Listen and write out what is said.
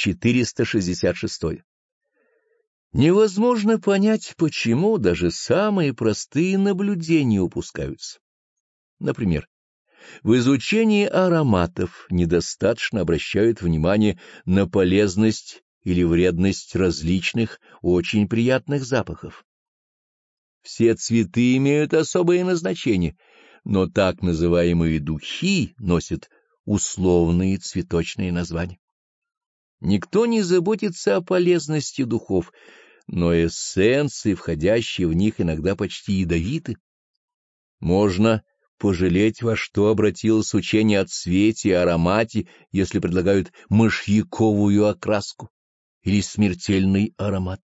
466. Невозможно понять, почему даже самые простые наблюдения упускаются. Например, в изучении ароматов недостаточно обращают внимание на полезность или вредность различных очень приятных запахов. Все цветы имеют особое назначение, но так называемые духи носят условные цветочные названия. Никто не заботится о полезности духов, но эссенции, входящие в них, иногда почти ядовиты. Можно пожалеть, во что обратилось учение о цвете и аромате, если предлагают мышьяковую окраску или смертельный аромат.